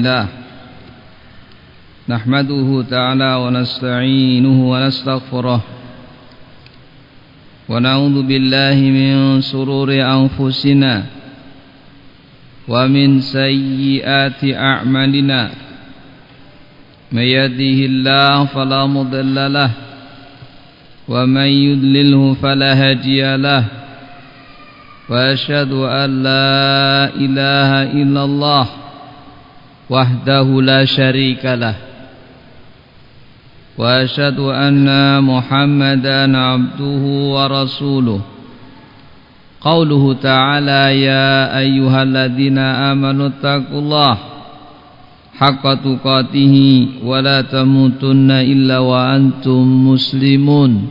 الله نحمده تعالى ونستعينه ونستغفره. ونعوذ بالله من سرور أنفسنا ومن سيئات أعمالنا. من يهده الله فلا مضل له ومن يضلله فلا هادي له. وأشهد أن لا إله إلا الله. وحده لا شريك له. وأشهد أن محمدا عبده ورسوله. قوله تعالى يا أيها الذين آمنوا اتقوا الله حق تقاته ولا تموتن إلا وأنتم مسلمون.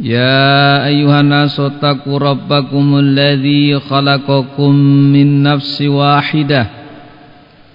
يا أيها الناس اتقوا ربكم الذي خلقكم من نفس واحدة.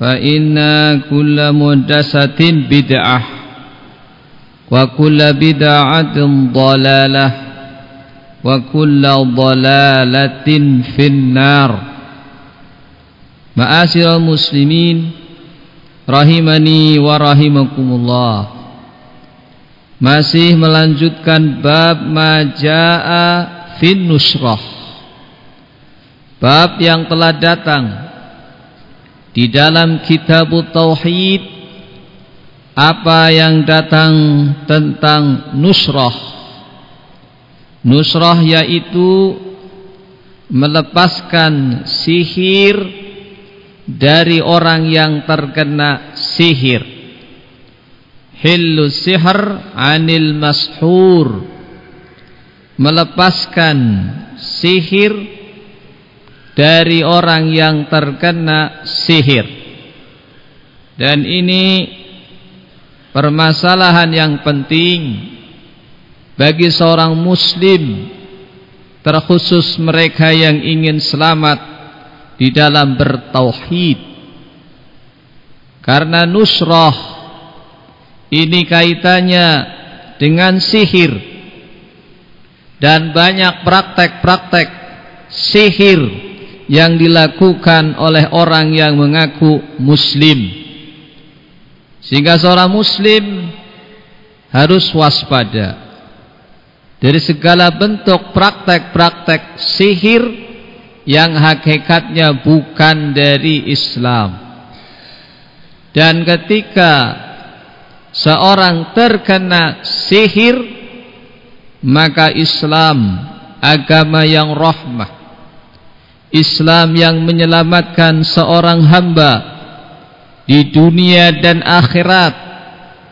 فإن كل محدثة بدعة وكل بدعة ضلالة وكل ضلالة في النار معاشر المسلمين rahimani wa rahimakumullah masih melanjutkan bab majaa fin nusrah bab yang telah datang di dalam kitab tauhid apa yang datang tentang nusrah? Nusrah yaitu melepaskan sihir dari orang yang terkena sihir. Hillu sihr anil mashur. Melepaskan sihir dari orang yang terkena sihir. Dan ini permasalahan yang penting bagi seorang muslim terkhusus mereka yang ingin selamat di dalam bertauhid. Karena nusrah ini kaitannya dengan sihir. Dan banyak praktek-praktek sihir yang dilakukan oleh orang yang mengaku muslim sehingga seorang muslim harus waspada dari segala bentuk praktek-praktek sihir yang hakikatnya bukan dari Islam. Dan ketika seorang terkena sihir, maka Islam agama yang rahmah. Islam yang menyelamatkan seorang hamba di dunia dan akhirat,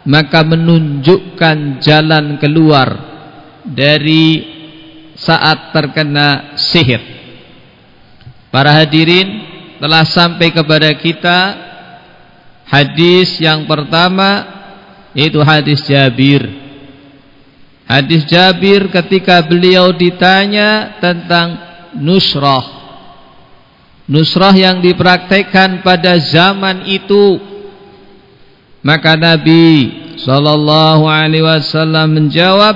maka menunjukkan jalan keluar dari saat terkena sihir. Para hadirin telah sampai kepada kita hadis yang pertama yaitu hadis Jabir. Hadis Jabir ketika beliau ditanya tentang nusrah. Nusrah yang dipraktekkan pada zaman itu. Maka Nabi sallallahu alaihi wasallam menjawab,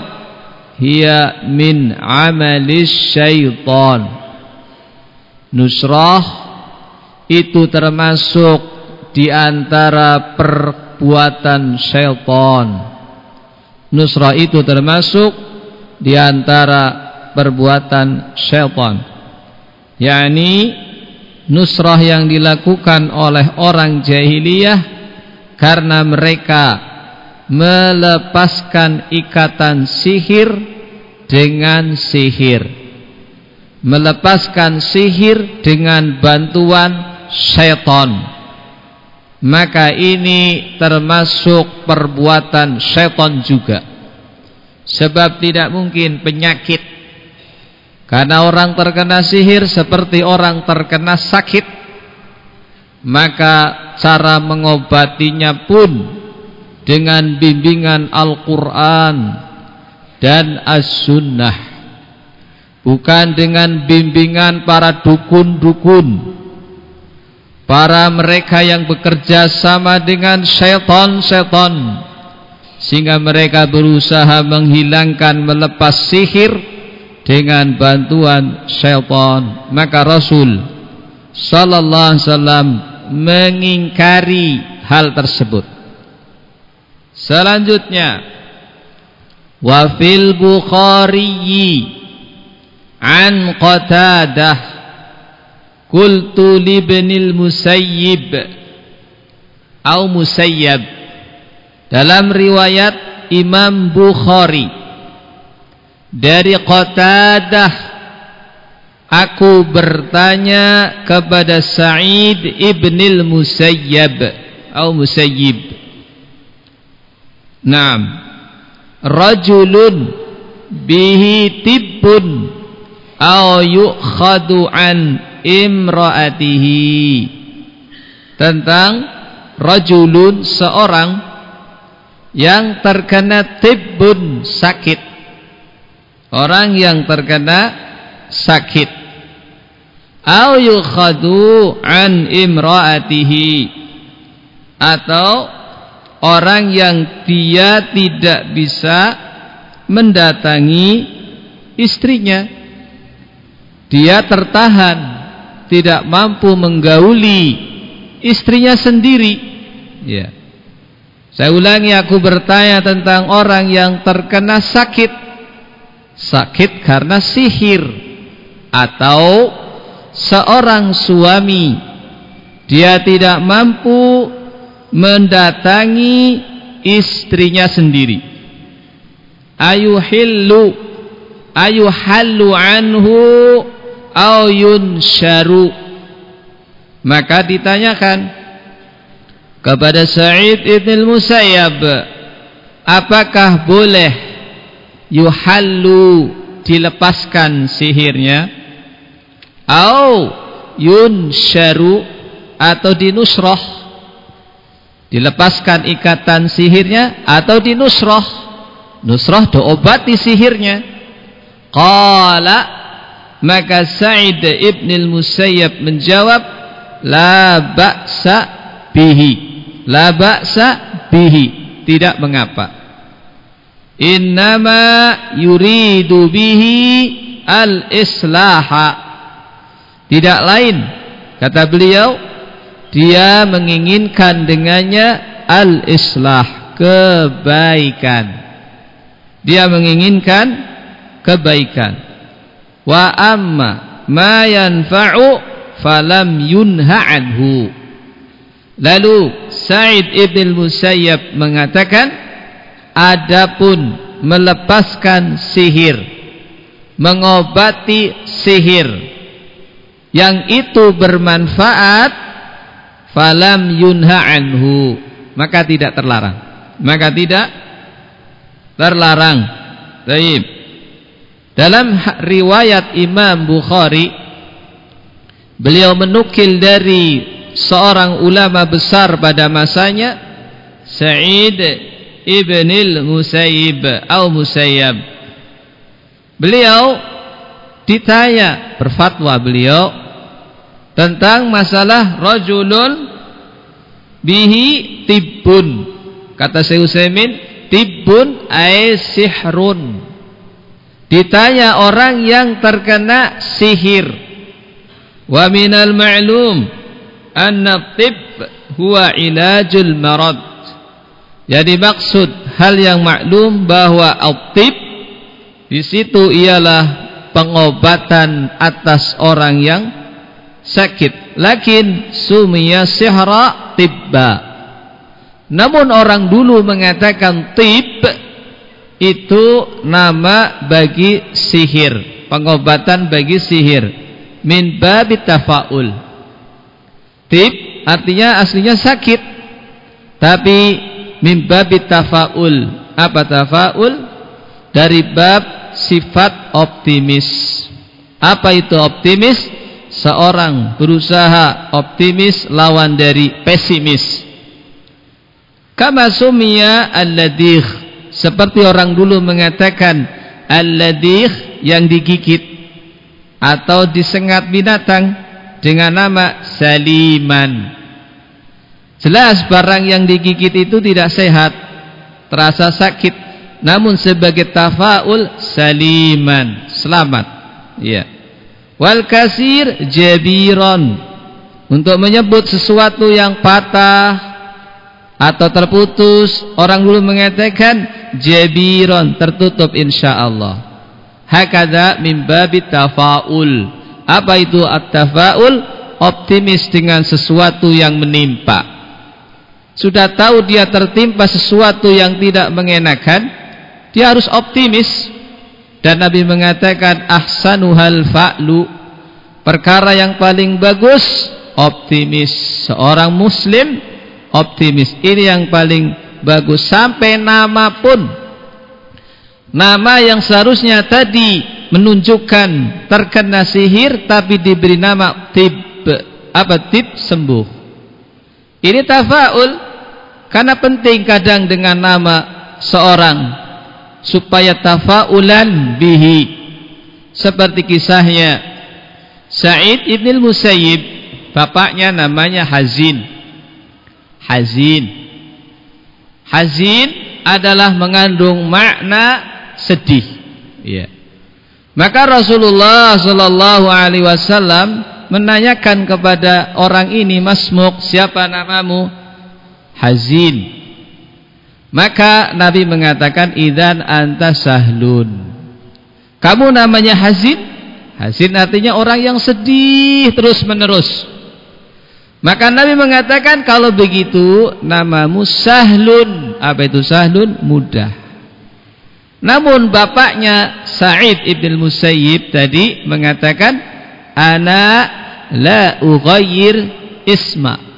"Hiya min amalis syaitan." Nusrah itu termasuk di antara perbuatan syaitan. Nusrah itu termasuk di antara perbuatan syaitan. yakni nusrah yang dilakukan oleh orang jahiliyah karena mereka melepaskan ikatan sihir dengan sihir. Melepaskan sihir dengan bantuan syaitan. Maka ini termasuk perbuatan syaitan juga. Sebab tidak mungkin penyakit karena orang terkena sihir seperti orang terkena sakit Maka cara mengobatinya pun Dengan bimbingan Al-Quran Dan As-Sunnah Bukan dengan bimbingan para dukun-dukun. Para mereka yang bekerja sama dengan syaitan-syaitan Sehingga mereka berusaha menghilangkan melepas sihir dengan bantuan syaitan. Maka Rasul sallallahu alaihi wasallam mengingkari hal tersebut. Selanjutnya wa fil bukhari an qatadah qultu libnil musayyib au musayyab. Dalam riwayat Imam Bukhari dari Qatadah aku bertanya kepada Sa'id ibnil Musayyab atau Musayyib. Naam. Rajulun bihi tibbun au yu'khadu an imraatihi. Tentang rajulun seorang yang terkena tibbun sakit orang yang terkena sakit. Au yukhadu an imraatihi. Atau orang yang dia tidak bisa mendatangi istrinya. Dia tertahan tidak mampu menggauli istrinya sendiri. Ya. Saya ulangi aku bertanya tentang orang yang terkena sakit sakit karena sihir atau seorang suami. Dia tidak mampu mendatangi istrinya sendiri. Ayuhillu ayuhallu anhu au yunsharu. Maka ditanyakan kepada Sa'id ibn Musayyab apakah boleh yuhallu dilepaskan sihirnya au yunsharu atau dinusroh dilepaskan ikatan sihirnya atau dinusroh nusroh diobati sihirnya. Qala maka Sa'id ibn al-Musayyab menjawab la ba'sa bihi la ba'sa bihi tidak mengapa innama yuridu bihi al-islaha. Tidak lain kata beliau dia menginginkan dengannya al-islah kebaikan. Dia menginginkan kebaikan. Wa amma ma yanfa'u falam yunha anhu. Lalu Sa'id ibn Musayyab mengatakan Adapun melepaskan sihir Mengobati sihir Yang itu bermanfaat Falam yunha anhu Maka tidak terlarang. Maka tidak terlarang. Taib. Dalam riwayat Imam Bukhari Beliau menukil dari Seorang ulama besar pada masanya Sa'id Ibnil Musayyib atau Musayyab. Beliau ditanya berfatwa beliau tentang masalah rajulun bihi tibbun. Kata Syekh Utsaimin, tibbun ay sihrun. Ditanya orang yang terkena sihir. Wa minal ma'lum anna tibb huwa ilajul marad jadi maksud hal yang maklum bahwa optip di situ ialah pengobatan atas orang yang sakit. lakin sumiya sihra tibba. Namun orang dulu mengatakan tib itu nama bagi sihir pengobatan bagi sihir. Min babit tafaul. Tib artinya aslinya sakit. Tapi min babit tafaul. Apa tafaul? Dari bab sifat optimis. Apa itu optimis? Seorang berusaha optimis lawan dari pesimis. Kama sumia alladhih seperti orang dulu mengatakan alladhih yang digigit atau disengat binatang dengan nama saliman jelas barang yang digigit itu tidak sehat terasa sakit. Namun sebagai tafaul saliman selamat. Ya. Wal kasir jabiron. Untuk menyebut sesuatu yang patah atau terputus orang dulu mengatakan jabiron tertutup insyaallah. Hakada min babit tafaul. Apa itu at-tafaul? Optimis dengan sesuatu yang menimpa sudah tahu dia tertimpa sesuatu yang tidak mengenakan dia harus optimis. Dan Nabi mengatakan ahsanuhal fa'lu. Perkara yang paling bagus optimis. Seorang muslim optimis. Ini yang paling bagus. Sampai nama pun. Nama yang seharusnya tadi menunjukkan terkena sihir tapi diberi nama tib. Apa? Tib sembuh. Ini tafaul karena penting kadang dengan nama seorang supaya tafaulan bihi. Seperti kisahnya Sa'id ibn Musayyib bapaknya namanya Hazin. Hazin. Hazin adalah mengandung makna sedih. Ya maka Rasulullah sallallahu alaihi wasallam menanyakan kepada orang ini Masmuk siapa namamu Hazin maka Nabi mengatakan idan anta sahlun. Kamu namanya hazin? Hazin artinya orang yang sedih terus-menerus. Maka Nabi mengatakan kalau begitu namamu sahlun. Apa itu sahlun? Mudah. Namun bapaknya Sa'id ibn Musayyib tadi mengatakan ana la ughayyir isma.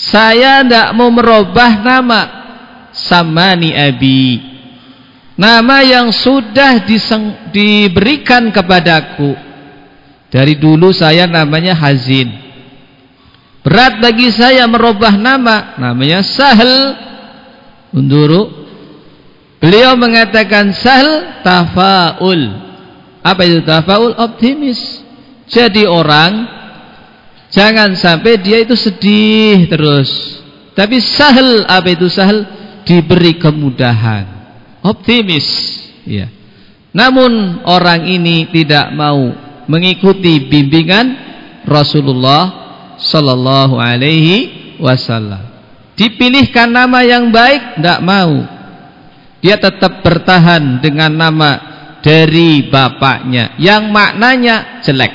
Saya tidak mau merubah nama. Samani abi. Nama yang sudah diseng, diberikan kepadaku. Dari dulu saya namanya Hazin. Berat bagi saya merubah nama. Namanya Sahel unduru. Beliau mengatakan Sahel tafaul. Apa itu tafaul? Optimis. Jadi orang jangan sampai dia itu sedih terus. Tapi sahel apa itu sahel? Diberi kemudahan. Optimis. Ya namun orang ini tidak mau mengikuti bimbingan Rasulullah sallallahu alaihi wasallam. Dipilihkan nama yang baik tidak mau. Dia tetap bertahan dengan nama dari bapaknya. Yang maknanya jelek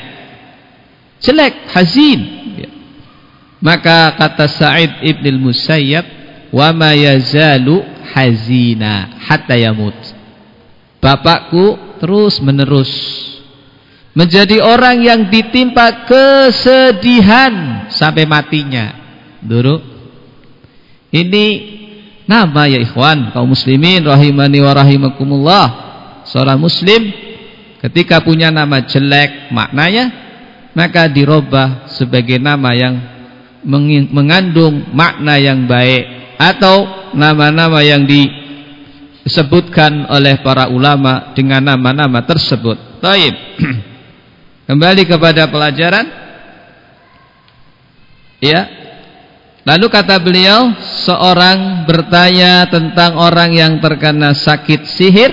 jelek hazin. Ya. maka kata Sa'id ibn al-Musayyab wa ma yazalu hazina hatta yamut. Bapakku terus menerus menjadi orang yang ditimpa kesedihan sampai matinya. Dulu ini nama ya ikhwan kaum muslimin rahimani wa rahimakumullah. Seorang muslim ketika punya nama jelek maknanya maka dirubah sebagai nama yang mengandung makna yang baik atau nama-nama yang disebutkan oleh para ulama dengan nama-nama tersebut. Taib. Kembali kepada pelajaran. Ya. Lalu kata beliau, seorang bertanya tentang orang yang terkena sakit sihir,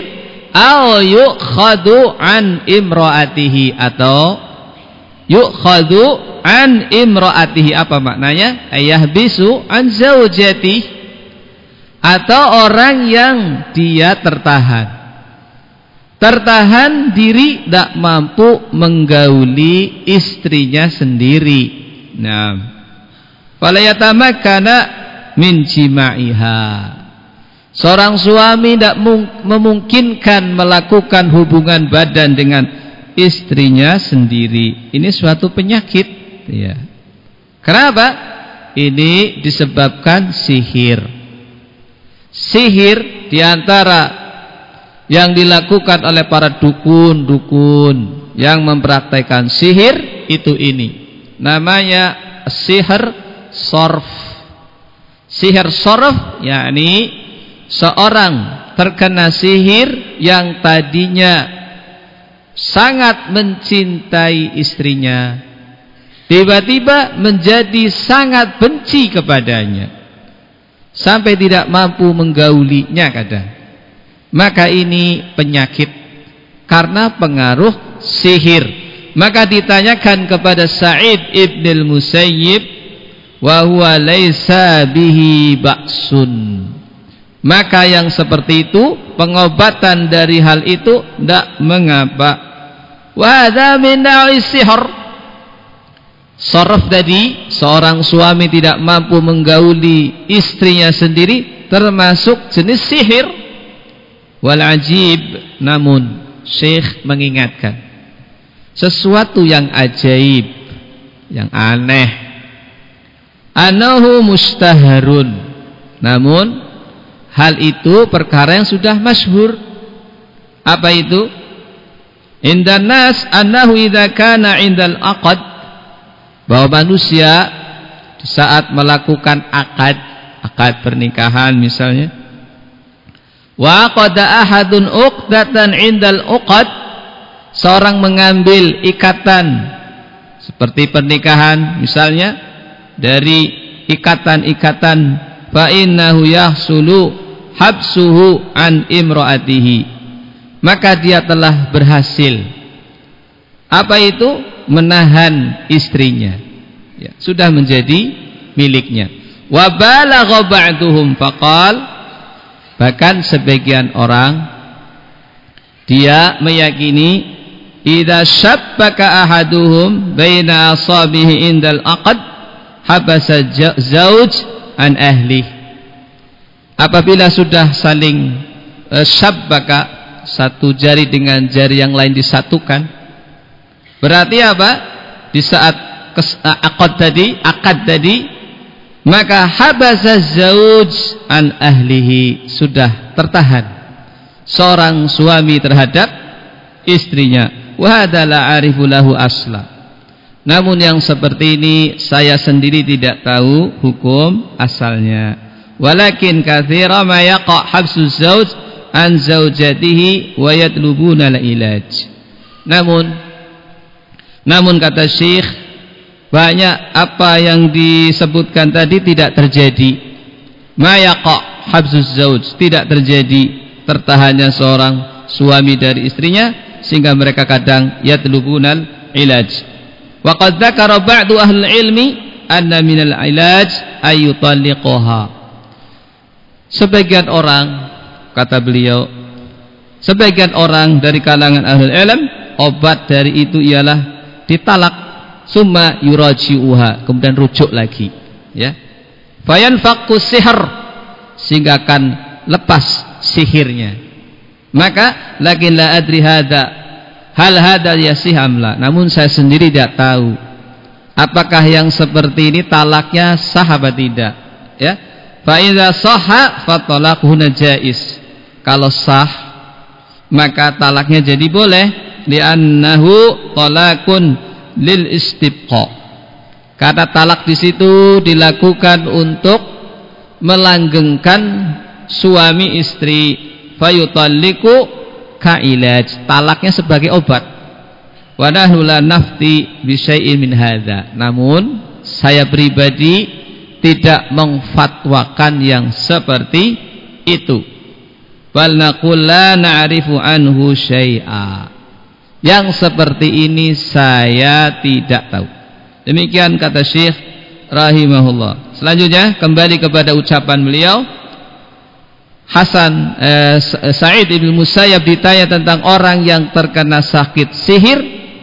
au yukhadu an imraatihi atau yukhadu an imraatihi. Apa maknanya? Ayah bisu an zaujati atau orang yang dia tertahan. Tertahan diri tidak mampu menggauli istrinya sendiri. Nah falayatamakkana min jima'iha. Seorang suami tidak memungkinkan melakukan hubungan badan dengan istrinya sendiri. Ini suatu penyakit ya. Kenapa? Ini disebabkan sihir. Sihir di antara yang dilakukan oleh para dukun-dukun yang mempraktekkan sihir itu ini. Namanya sihir sorf. Sihir sorf yakni seorang terkena sihir yang tadinya sangat mencintai istrinya tiba-tiba menjadi sangat benci kepadanya sampai tidak mampu menggaulinya kadang. Maka ini penyakit karena pengaruh sihir. Maka ditanyakan kepada Sa'id ibn al-Musayyib wa huwa laisa bihi ba'sun maka yang seperti itu pengobatan dari hal itu tidak mengapa wa hadza min sihr Saraf tadi seorang suami tidak mampu menggauli istrinya sendiri termasuk jenis sihir Wal ajib namun Syekh mengingatkan sesuatu yang ajaib, yang aneh. Anahu mustaharun. Namun hal itu perkara yang sudah masyhur. Apa itu? Indan nas annahu idza kana 'indal aqd bahwa manusia saat melakukan akad, akad pernikahan misalnya Wa qada ahadun uqdatan indal uqad seorang mengambil ikatan seperti pernikahan misalnya dari ikatan-ikatan fa innahu yahsulu habsuhu an imraatihi. Maka dia telah berhasil. Apa itu? Menahan istrinya. Ya, sudah menjadi miliknya. Wa balagha ba'duhum faqal Bahkan sebagian orang dia meyakini idza syabbaka ahaduhum baina asabihi indal aqd habasa zauj an ahli. Apabila sudah saling syabbaka satu jari dengan jari yang lain disatukan berarti apa? Di saat akad tadi, akad tadi maka habasa zauj an ahlihi sudah tertahan. Seorang suami terhadap istrinya. Wa hadala arifu lahu asla. Namun yang seperti ini saya sendiri tidak tahu hukum asalnya walakin katsira ma yaqa habsu zauj an zaujatihi wa yatlubuna ilaj. Namun namun kata Syekh banyak apa yang disebutkan tadi tidak terjadi. Mayaqa habzuz zauj tidak terjadi tertahannya seorang suami dari istrinya sehingga mereka kadang yatlubunal ilaj. Wa qad dzakara ba'du ahli ilmi anna minal ilaj ayutalliqaha sebagian orang kata beliau sebagian orang dari kalangan ahli ilm obat dari itu ialah ditalak summa yuraji'uha kemudian rujuk lagi ya. Fayanfaqu sihr sehingga akan lepas sihirnya. Maka lakin la adri hada hal hada yasiham la. Namun saya sendiri tidak tahu apakah yang seperti ini talaknya sah apa tidak ya fa idza sahha fa talaquhu najais kalau sah maka talaknya jadi boleh li'annahu talakun lil istibqa. Kata talak di situ dilakukan untuk melanggengkan suami istri fayutalliku kailaj. Talaknya sebagai obat. Wa nafti bi syai'in min. Namun saya pribadi tidak mengfatwakan yang seperti itu. Bal naqul na'rifu anhu syai'a. Yang seperti ini saya tidak tahu. Demikian kata Syekh rahimahullah. Selanjutnya kembali kepada ucapan beliau. Hasan eh, Sa'id bin Musayyab ditanya tentang orang yang terkena sakit sihir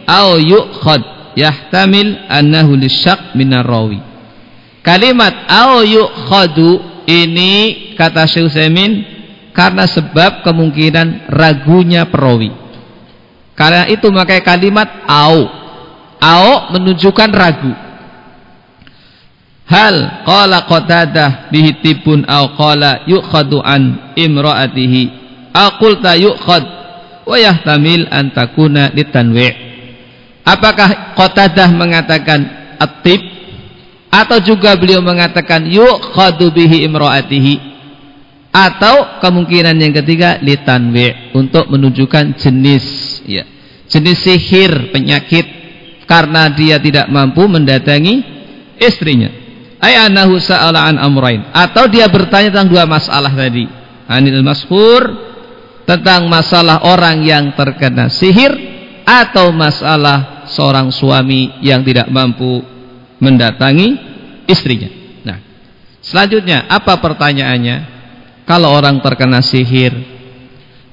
au yu'khad yahtamil annahu lisyak minar rawi kalimat au yu'khadu ini kata Syekh Utsaimin karena sebab kemungkinan ragunya perawi. Karena itu maka kalimat au. Au menunjukkan ragu. Hal qala Qatadah bihi tibun aw qala yukhadu an imraatihi. Aw qulta yukhad wa yahtamil an takuna litanwi' Apakah Qatadah mengatakan atib atau juga beliau mengatakan yukhadu bihi imraatihi. Atau kemungkinan yang ketiga litanwi' untuk menunjukkan jenis ya jenis sihir penyakit karena dia tidak mampu mendatangi istrinya. Ayanahu sa'ala an amrain atau dia bertanya tentang dua masalah tadi. Anil masfur tentang masalah orang yang terkena sihir atau masalah seorang suami yang tidak mampu mendatangi istrinya. Nah selanjutnya apa pertanyaannya? Kalau orang terkena sihir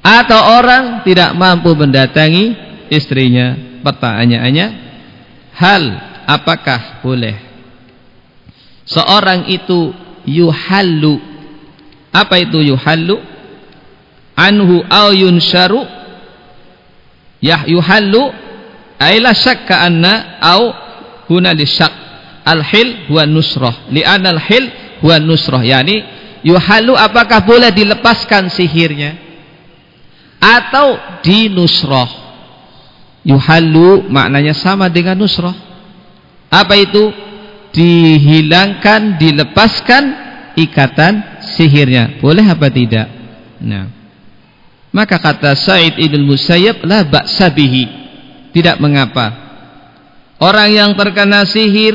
atau orang tidak mampu mendatangi istrinya pertanyaannya hal apakah boleh? Seorang itu yuhallu. Apa itu yuhallu? Anhu au yunsharu. Yah yuhallu ay la syakka anna au huna lisyak al-hil huwa nusrah li'anna al-hil huwa nusrah yani yuhallu apakah boleh dilepaskan sihirnya atau dinusrah yuhallu maknanya sama dengan nusrah apa itu dihilangkan, dilepaskan ikatan sihirnya. Boleh apa tidak? Nah. Maka kata Said Ibn Musayyab la ba'sa bihi. Tidak mengapa. Orang yang terkena sihir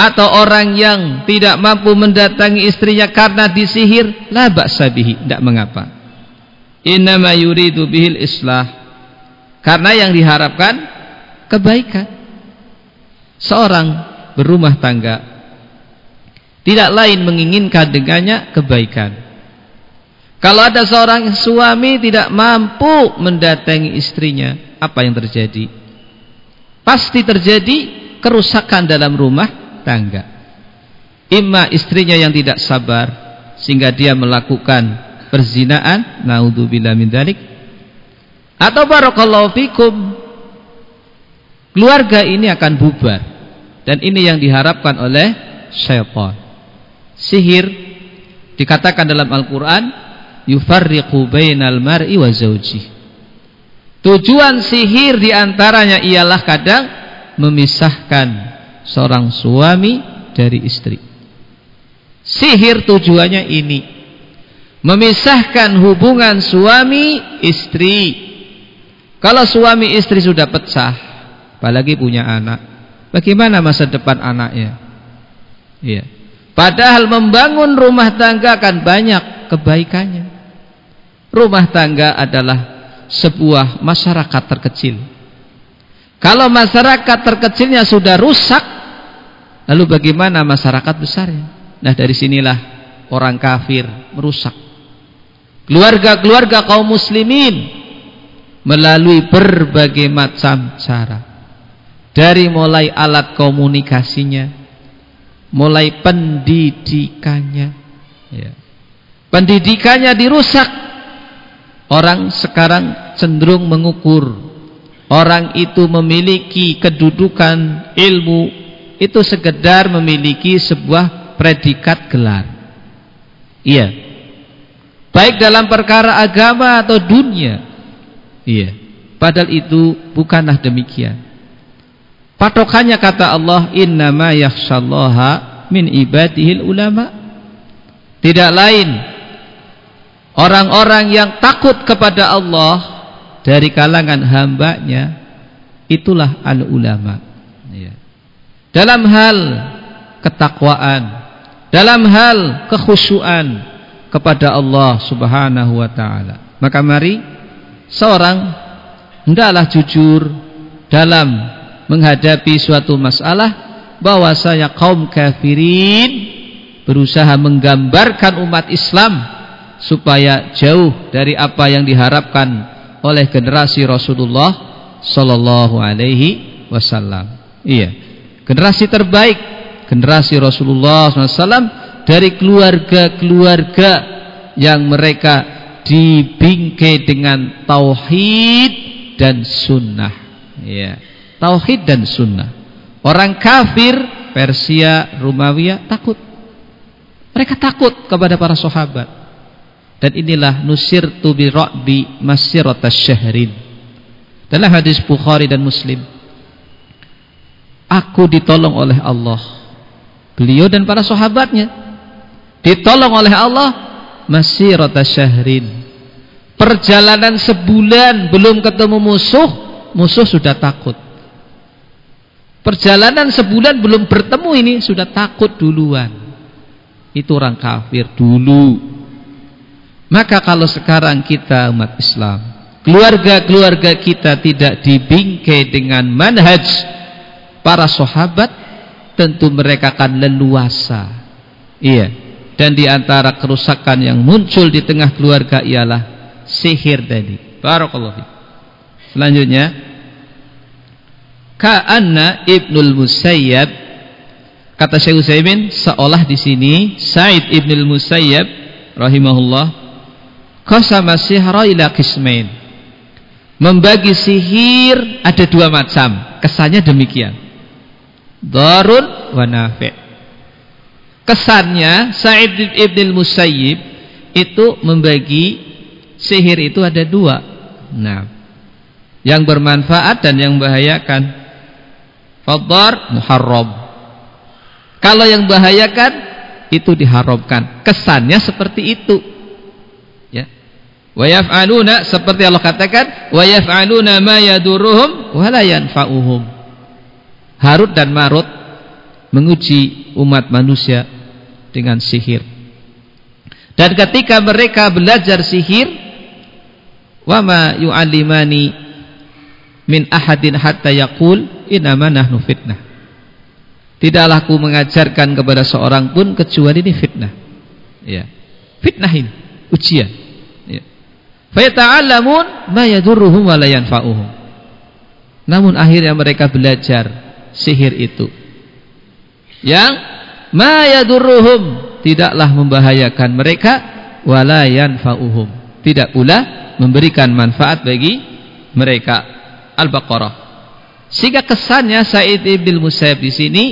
atau orang yang tidak mampu mendatangi istrinya karena disihir la ba'sa bihi. Tidak mengapa. Innama yuridu bihil islah. Karena yang diharapkan kebaikan. Seorang berumah tangga tidak lain menginginkan dengannya kebaikan kalau ada seorang suami tidak mampu mendatangi istrinya apa yang terjadi pasti terjadi kerusakan dalam rumah tangga imma istrinya yang tidak sabar sehingga dia melakukan perzinaan naudzubillah min atau barakallahu fikum keluarga ini akan bubar dan ini yang diharapkan oleh syaitan. Sihir dikatakan dalam Al-Qur'an yufarriqu bainal mar'i wa. Tujuan sihir di antaranya ialah kadang memisahkan seorang suami dari istri. Sihir tujuannya ini memisahkan hubungan suami istri. Kalau suami istri sudah pecah, apalagi punya anak, Bagaimana masa depan anaknya? Iya. Padahal membangun rumah tangga akan banyak kebaikannya. Rumah tangga adalah sebuah masyarakat terkecil. Kalau masyarakat terkecilnya sudah rusak, lalu bagaimana masyarakat besarnya? Nah, dari sinilah orang kafir merusak. Keluarga-keluarga kaum muslimin melalui berbagai macam cara dari mulai alat komunikasinya mulai pendidikannya ya. pendidikannya dirusak orang sekarang cenderung mengukur orang itu memiliki kedudukan ilmu itu sekedar memiliki sebuah predikat gelar iya baik dalam perkara agama atau dunia iya padahal itu bukanlah demikian Patokannya kata Allah innama yakhshallaha min ibadihil ulama. Tidak lain orang-orang yang takut kepada Allah dari kalangan hambanya itulah al ulama. Ya. Dalam hal ketakwaan, dalam hal kekhusyuan kepada Allah Subhanahu wa taala. Maka mari seorang hendaklah jujur dalam menghadapi suatu masalah bahwasanya kaum kafirin berusaha menggambarkan umat Islam supaya jauh dari apa yang diharapkan oleh generasi Rasulullah sallallahu alaihi wasallam. Iya. Generasi terbaik generasi Rasulullah SAW dari keluarga-keluarga yang mereka dibingkai dengan tauhid dan sunnah. Ya. Tauhid dan sunnah. Orang kafir Persia, Romawi takut. Mereka takut kepada para sahabat. Dan inilah nusir tu bi ra'bi masiratas syahrin. Dalam hadis Bukhari dan Muslim. Aku ditolong oleh Allah. Beliau dan para sahabatnya ditolong oleh Allah masiratas syahrin. Perjalanan sebulan belum ketemu musuh, musuh sudah takut. Perjalanan sebulan belum bertemu ini sudah takut duluan. Itu orang kafir dulu. Maka kalau sekarang kita umat Islam, keluarga-keluarga kita tidak dibingkai dengan manhaj para sahabat, tentu mereka akan leluasa. Iya. Dan di antara kerusakan yang muncul di tengah keluarga ialah sihir tadi. Barakallahu Selanjutnya, ka'anna Ibnul Musayyab kata Syekh Utsaimin seolah di sini Said Ibnul Musayyab rahimahullah Qasama sihra ila qismain. Membagi sihir ada dua macam. Kesannya demikian. Darun wa nafi'. Kesannya Sa'id ibn Musayyib itu membagi sihir itu ada dua. Nah, yang bermanfaat dan yang membahayakan. Fadhar muharram. Kalau yang membahayakan itu diharamkan. Kesannya seperti itu. Wa yaf'aluna seperti Allah katakan wa yaf'aluna ma yadurruhum wa. Harut dan Marut menguji umat manusia dengan sihir. Dan ketika mereka belajar sihir wa ma yu'allimani min ahadin hatta yaqul inama nahnu fitnah. Tidaklah aku mengajarkan kepada seorang pun kecuali ini fitnah. Ya. Fitnah ini, ujian. Fayata'allamun ma yadurruhum wa la yanfa'uhum. Namun akhirnya mereka belajar sihir itu. Yang ma yadurruhum tidaklah membahayakan mereka wa la yanfa'uhum. Tidak pula memberikan manfaat bagi mereka. Al-Baqarah. Sehingga kesannya Said ibn Musayyib di sini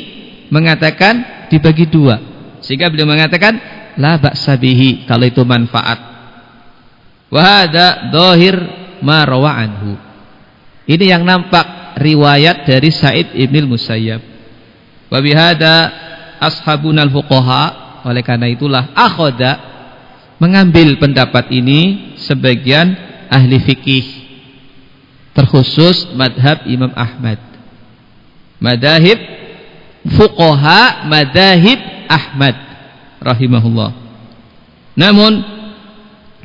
mengatakan dibagi dua. Sehingga beliau mengatakan la ba'sa bihi kalau itu manfaat Wahada dohir anhu. Ini yang nampak riwayat dari Said ibn Musayyab. Wabihada ashabun al fuqaha. Oleh karena itulah akhoda mengambil pendapat ini sebagian ahli fikih terkhusus madhab Imam Ahmad. Madahib fuqaha madahib Ahmad rahimahullah. Namun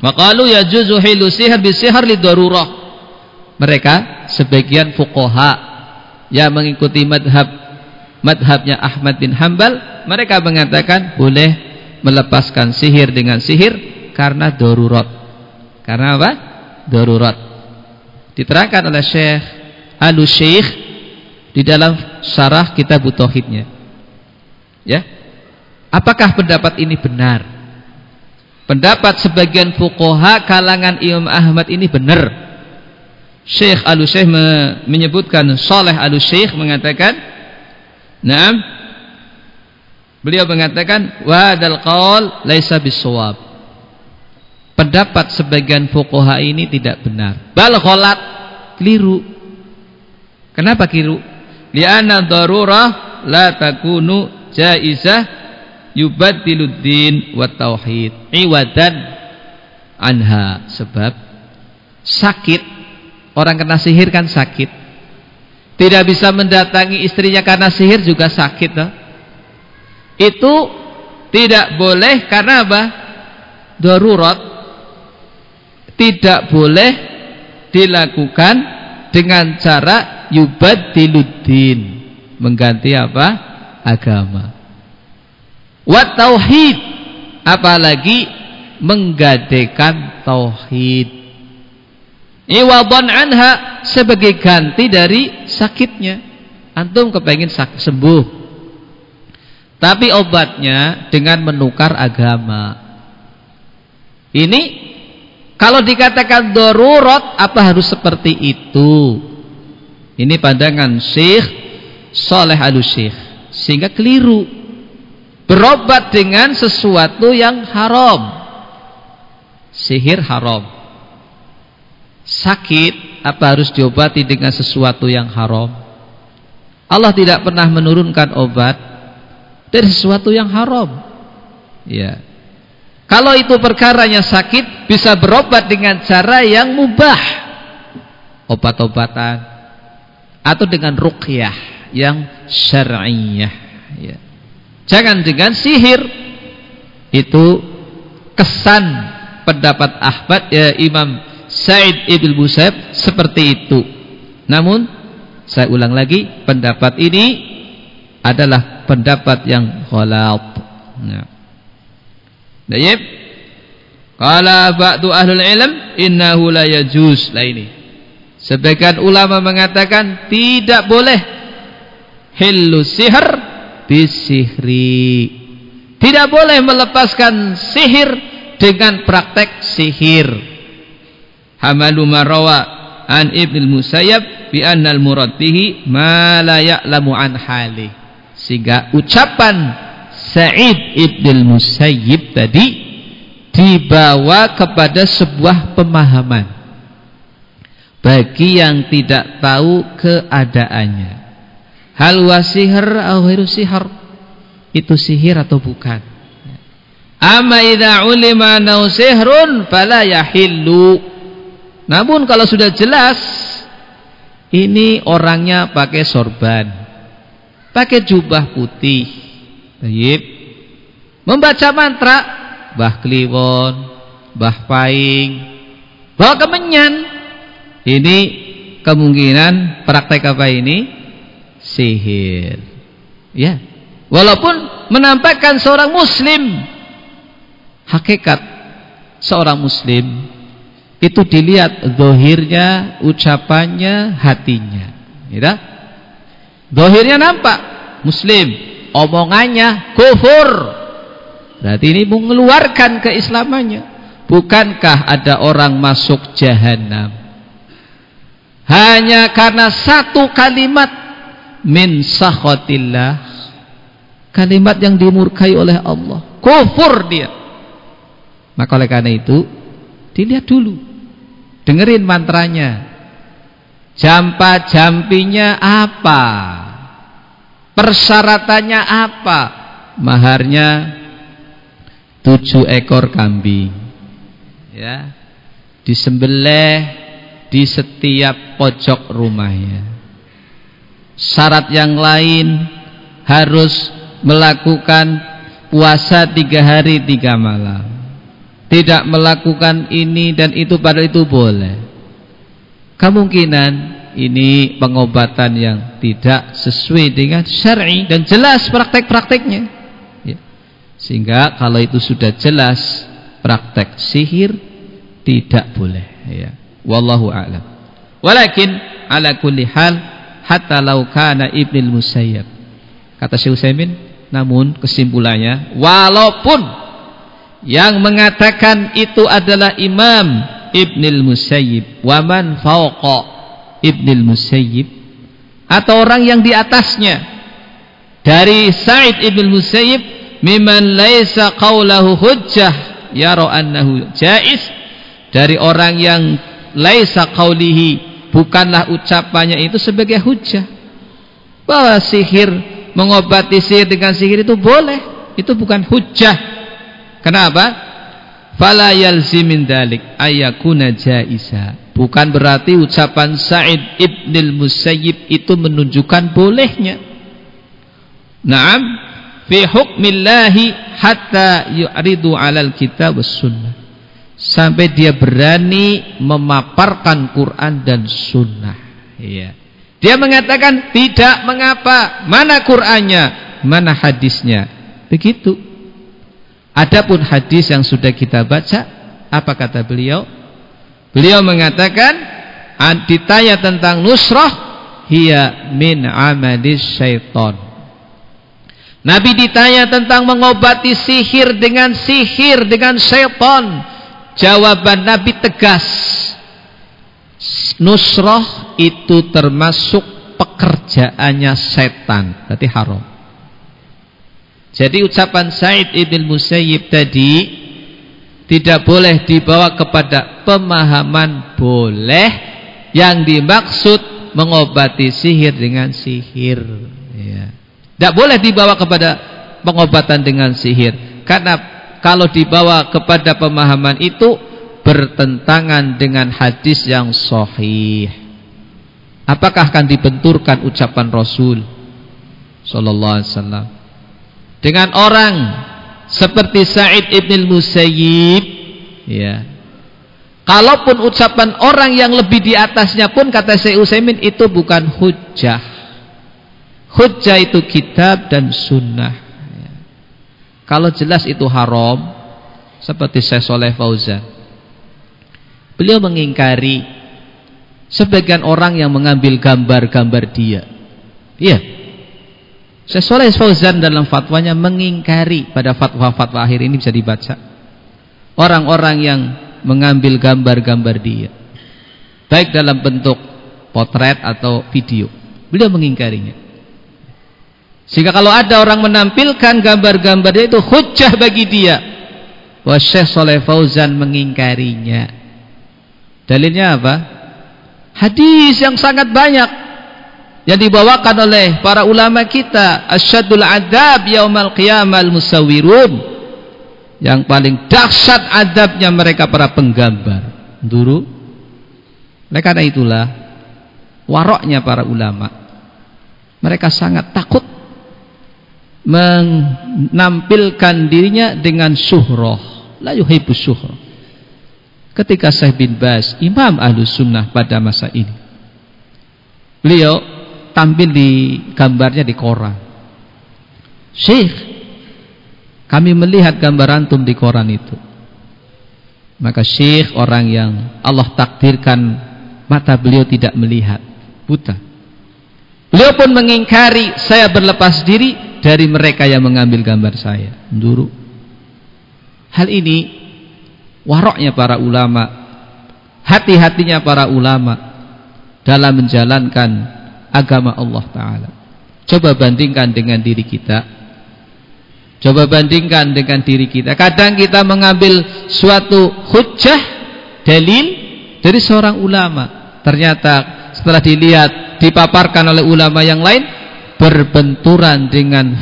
Maqalu yajuzu hilu sihar bisihar darurah. Mereka sebagian fuqaha yang mengikuti madhab madhabnya Ahmad bin Hambal, mereka mengatakan boleh melepaskan sihir dengan sihir karena darurat. Karena apa? Darurat. Diterangkan oleh Syekh Al-Syekh di dalam syarah kitab tauhidnya. Ya. Apakah pendapat ini benar? Pendapat sebagian fuqaha kalangan Imam Ahmad ini benar. Syekh Al-Syekh menyebutkan Saleh Al-Syekh mengatakan, "Na'am." Beliau mengatakan, "Wa dal qaul laisa bisawab." Pendapat sebagian fuqaha ini tidak benar. Bal ghalat, keliru. Kenapa keliru? Li'anna darurah la takunu jaizah yubaddiluddin wa tauhid iwadan anha sebab sakit orang kena sihir kan sakit. Tidak bisa mendatangi istrinya karena sihir juga sakit loh. itu tidak boleh karena apa? Darurat. Tidak boleh dilakukan dengan cara yubaddiluddin mengganti apa? Agama. Wat tauhid apalagi menggadekan tauhid. Iwadhan anha sebagai ganti dari sakitnya. Antum kepengen sembuh. Tapi obatnya dengan menukar agama. Ini kalau dikatakan darurat apa harus seperti itu? Ini pandangan Syekh Saleh Al-Syekh sehingga keliru. Berobat dengan sesuatu yang haram. Sihir haram sakit apa harus diobati dengan sesuatu yang haram? Allah tidak pernah menurunkan obat dari sesuatu yang haram. Ya. Kalau itu perkaranya sakit bisa berobat dengan cara yang mubah. Obat-obatan. Atau dengan ruqyah yang syar'iyah ya. jangan dengan sihir. Itu kesan pendapat Ahmad ya Imam Said Ibn Musaib seperti itu. Namun saya ulang lagi pendapat ini adalah pendapat yang khalat. Nah. Baik. Qala ba'du ahlul ilm innahu la yajuz. Lah ini. Sebagian ulama mengatakan tidak boleh hillu sihr bisihri. Tidak boleh melepaskan sihir dengan praktek sihir hamalu marawa an ibn musayyab bi anna al murad bihi ma la ya'lamu an hali. Sehingga ucapan Sa'id ibn musayyib tadi dibawa kepada sebuah pemahaman bagi yang tidak tahu keadaannya. Hal wasihir atau sihir itu sihir atau bukan? Amma idza ulima nau sihrun fala yahillu namun kalau sudah jelas ini orangnya pakai sorban, pakai jubah putih, membaca mantra, bah kliwon, bah paing, bawa kemenyan. Ini kemungkinan praktek apa ini? Sihir. Ya. Walaupun menampakkan seorang muslim hakikat seorang muslim itu dilihat zohirnya, ucapannya, hatinya. Ya, zohirnya nampak. Muslim, omongannya kufur. Berarti ini mengeluarkan keislamannya. Bukankah ada orang masuk jahanam hanya karena satu kalimat min sakhatillah. Kalimat yang dimurkai oleh Allah. Kufur dia. Maka oleh karena itu dilihat dulu Dengerin mantranya. Jampa jampinya apa? Persyaratannya apa? Maharnya tujuh ekor kambing. Ya. Disembelih di setiap pojok rumahnya. Syarat yang lain harus melakukan puasa tiga hari tiga malam tidak melakukan ini dan itu pada itu boleh. Kemungkinan ini pengobatan yang tidak sesuai dengan syar'i dan jelas praktek-prakteknya. Ya. sehingga kalau itu sudah jelas praktek sihir tidak boleh. Ya. Wallahu a'lam. Walakin ala kulli hal hatta law kana ibnul musayyab. Kata Syekh Utsaimin namun kesimpulannya walaupun yang mengatakan itu adalah Imam Ibnul Musayyib. Waman fauqa Ibnul Musayyib. Atau orang yang di atasnya. Dari Sa'id Ibnul Musayyib miman laisa qawlahu hujjah yara annahu jais dari orang yang laisa qawlihi bukanlah ucapannya itu sebagai hujjah. Bahwa sihir mengobati sihir dengan sihir itu boleh. Itu bukan hujjah Kenapa? Fala yalzimin dalik ayakuna jaisa. Bukan berarti ucapan Sa'id ibnil Musayyib itu menunjukkan bolehnya. Naam, fi hukmillahi hatta yu'ridu 'alal kitab was sunnah. Sampai dia berani memaparkan Quran dan sunnah. Iya. Dia mengatakan tidak mengapa, mana Qur'annya, mana hadisnya. Begitu. Adapun hadis yang sudah kita baca, apa kata beliau? Beliau mengatakan ditanya tentang nusrah hiya min amalis syaitan. Nabi ditanya tentang mengobati sihir dengan sihir dengan syaitan. Jawaban Nabi tegas. Nusrah itu termasuk pekerjaannya setan. Berarti haram. Jadi ucapan Said ibn Musayyib tadi tidak boleh dibawa kepada pemahaman boleh yang dimaksud mengobati sihir dengan sihir. Ya. Tidak boleh dibawa kepada pengobatan dengan sihir. Karena kalau dibawa kepada pemahaman itu bertentangan dengan hadis yang sahih. Apakah akan dibenturkan ucapan Rasul sallallahu alaihi wasallam? Dengan orang seperti Sa'id ibn Musayyib ya. Kalaupun ucapan orang yang lebih di atasnya pun kata Syekh Utsaimin itu bukan hujjah. Hujjah itu kitab dan sunnah ya. kalau jelas itu haram seperti Syekh Soleh Fauzan. Beliau mengingkari sebagian orang yang mengambil gambar-gambar dia. Iya Syekh Saleh Fauzan dalam fatwanya mengingkari pada fatwa-fatwa akhir ini bisa dibaca. Orang-orang yang mengambil gambar-gambar dia. Baik dalam bentuk potret atau video. Beliau mengingkarinya. Sehingga kalau ada orang menampilkan gambar-gambar dia itu hujah bagi dia. Bahwa Syekh Saleh Fauzan mengingkarinya. Dalilnya apa? Hadis yang sangat banyak yang dibawakan oleh para ulama kita asyadul adab yaumal qiyamal musawirun yang paling dahsyat adabnya mereka para penggambar. Dulu oleh karena itulah waroknya para ulama mereka sangat takut menampilkan dirinya dengan syuhroh la syuhroh ketika Syekh bin Bas imam ahlus sunnah pada masa ini beliau tampil di gambarnya di koran. Syekh, kami melihat gambar antum di koran itu. Maka Syekh orang yang Allah takdirkan mata beliau tidak melihat, buta. Beliau pun mengingkari saya berlepas diri dari mereka yang mengambil gambar saya. Dulu. Hal ini waroknya para ulama, hati-hatinya para ulama dalam menjalankan agama Allah Ta'ala. Coba bandingkan dengan diri kita. Coba bandingkan dengan diri kita. Kadang kita mengambil suatu hujah Dalil dari seorang ulama. Ternyata setelah dilihat Dipaparkan oleh ulama yang lain Berbenturan dengan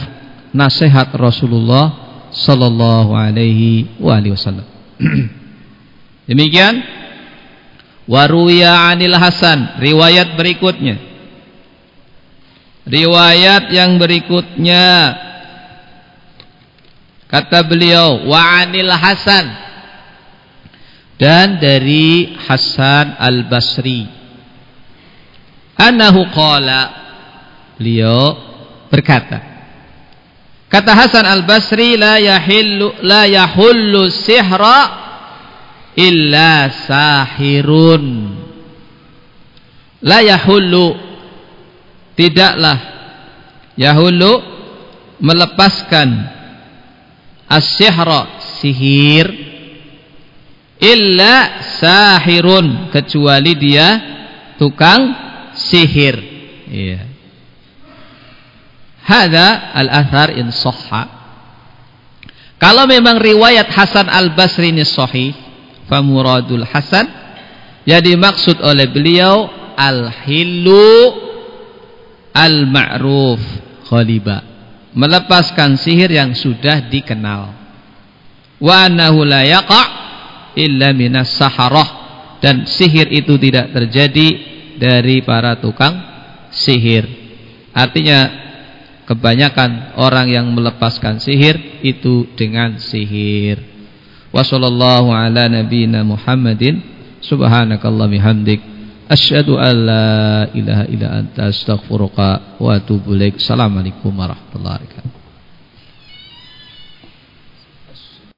Nasihat Rasulullah Sallallahu alaihi wasallam. Demikian. Waruya anil Hasan. Riwayat berikutnya Riwayat yang berikutnya. Kata beliau wa anil Hasan. Dan dari Hasan Al-Basri. Annahu qala beliau berkata kata Hasan Al-Basri la yahillu la yahullu sihra illa sahirun. La yahullu tidaklah Yahulu melepaskan asyihra sihir illa sahirun kecuali dia tukang sihir. Iya. Hada al-athar in sahha. Kalau memang riwayat Hasan al-Basri ini sahih famuradul Hasan yang dimaksud oleh beliau al-hillu al-ma'ruf khaliba. Melepaskan sihir yang sudah dikenal. Wa annahu la yaqa' illa minas saharah. Dan sihir itu tidak terjadi dari para tukang sihir. Artinya kebanyakan orang yang melepaskan sihir itu dengan sihir. Wa sallallahu ala nabiyyina Muhammadin. Subhanakallah bihamdik Asyhadu an la ilaha illa anta astaghfiruka wa atubu ilaik. Assalamualaikum warahmatullahi wabarakatuh.